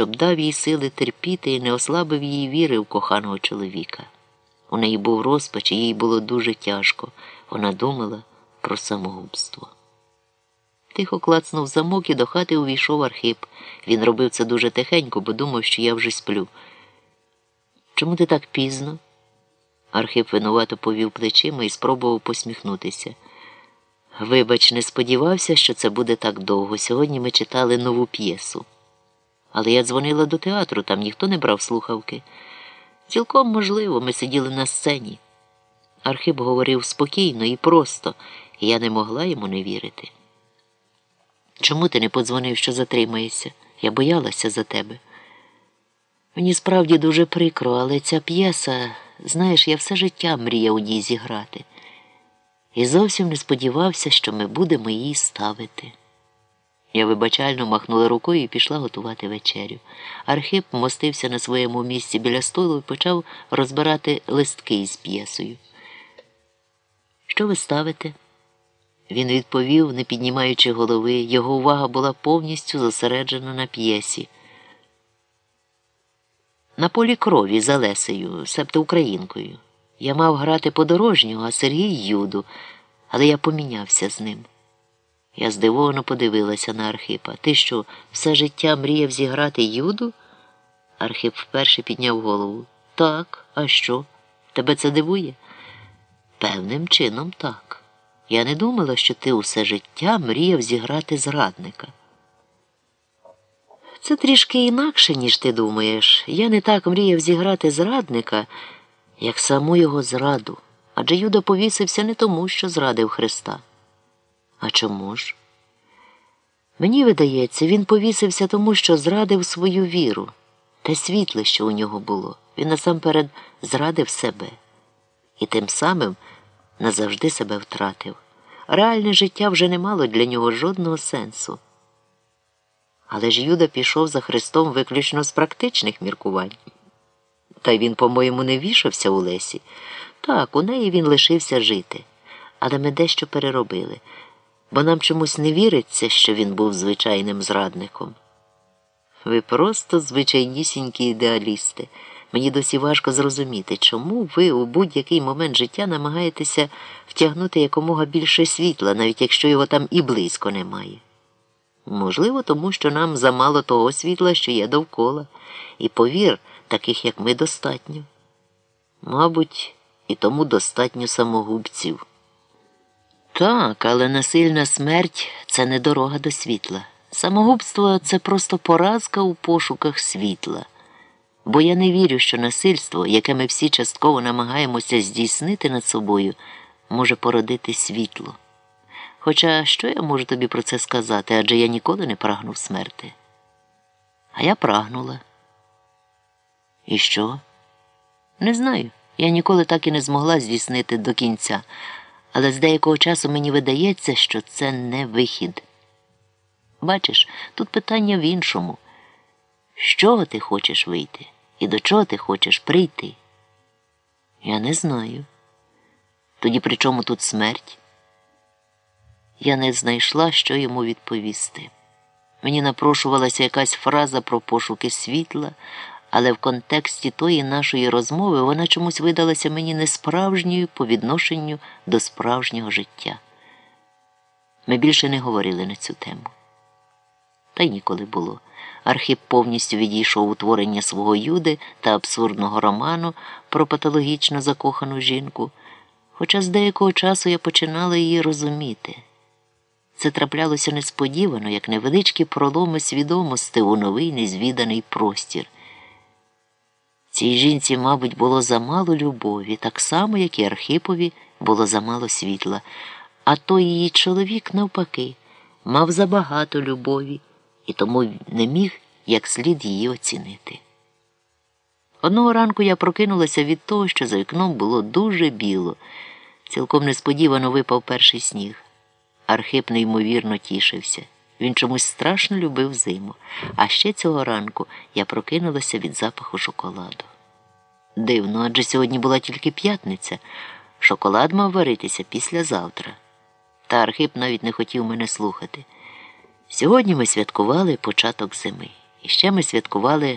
щоб дав їй сили терпіти і не ослабив її віри в коханого чоловіка. У неї був розпач, і їй було дуже тяжко. Вона думала про самогубство. Тихо клацнув замок і до хати увійшов Архип. Він робив це дуже тихенько, бо думав, що я вже сплю. Чому ти так пізно? Архип винувато повів плечима і спробував посміхнутися. Вибач, не сподівався, що це буде так довго. Сьогодні ми читали нову п'єсу. Але я дзвонила до театру, там ніхто не брав слухавки. Цілком можливо, ми сиділи на сцені. Архип говорив спокійно і просто, і я не могла йому не вірити. Чому ти не подзвонив, що затримаєшся? Я боялася за тебе. Мені справді дуже прикро, але ця п'єса, знаєш, я все життя мріяв у ній зіграти. І зовсім не сподівався, що ми будемо її ставити. Я вибачально махнула рукою і пішла готувати вечерю. Архип мостився на своєму місці біля столу і почав розбирати листки із п'єсою. Що ви ставите? Він відповів, не піднімаючи голови, його увага була повністю зосереджена на п'єсі. На полі крові за Лесею, себто українкою. Я мав грати подорожнього, а Сергій Юду, але я помінявся з ним. Я здивовано подивилася на Архипа. Ти що, все життя мріяв зіграти Юду? Архип вперше підняв голову. Так, а що? Тебе це дивує? Певним чином так. Я не думала, що ти усе життя мріяв зіграти зрадника. Це трішки інакше, ніж ти думаєш. Я не так мріяв зіграти зрадника, як саму його зраду. Адже Юда повісився не тому, що зрадив Христа. А чому ж? Мені видається, він повісився тому, що зрадив свою віру те світле, що у нього було. Він насамперед зрадив себе і тим самим назавжди себе втратив. Реальне життя вже не мало для нього жодного сенсу. Але ж Юда пішов за Христом виключно з практичних міркувань. Та й він, по-моєму, не вішався у Лесі. Так, у неї він лишився жити, але ми дещо переробили, бо нам чомусь не віриться, що він був звичайним зрадником. Ви просто звичайнісінькі ідеалісти. Мені досі важко зрозуміти, чому ви у будь-який момент життя намагаєтеся втягнути якомога більше світла, навіть якщо його там і близько немає. Можливо, тому що нам замало того світла, що є довкола, і повір, таких як ми, достатньо. Мабуть, і тому достатньо самогубців. Так, але насильна смерть це не дорога до світла. Самогубство це просто поразка у пошуках світла. Бо я не вірю, що насильство, яке ми всі частково намагаємося здійснити над собою, може породити світло. Хоча що я можу тобі про це сказати, адже я ніколи не прагнув смерти. А я прагнула. І що? Не знаю. Я ніколи так і не змогла здійснити до кінця, але з деякого часу мені видається, що це не вихід. Бачиш, тут питання в іншому. З чого ти хочеш вийти і до чого ти хочеш прийти? Я не знаю. Тоді при чому тут смерть? Я не знайшла, що йому відповісти. Мені напрошувалася якась фраза про пошуки світла, але в контексті тої нашої розмови вона чомусь видалася мені несправжньою по відношенню до справжнього життя. Ми більше не говорили на цю тему. Та й ніколи було. Архіп повністю відійшов у творення свого юди та абсурдного роману про патологічно закохану жінку, хоча з деякого часу я починала її розуміти. Це траплялося несподівано, як невеличкі проломи свідомості у новий незвіданий простір. Цій жінці, мабуть, було замало любові, так само, як і Архипові було замало світла, а той її чоловік, навпаки, мав забагато любові і тому не міг як слід її оцінити. Одного ранку я прокинулася від того, що за вікном було дуже біло. Цілком несподівано випав перший сніг. Архип неймовірно тішився. Він чомусь страшно любив зиму, а ще цього ранку я прокинулася від запаху шоколаду. Дивно, адже сьогодні була тільки п'ятниця. Шоколад мав варитися післязавтра. Та Архип навіть не хотів мене слухати. Сьогодні ми святкували початок зими. І ще ми святкували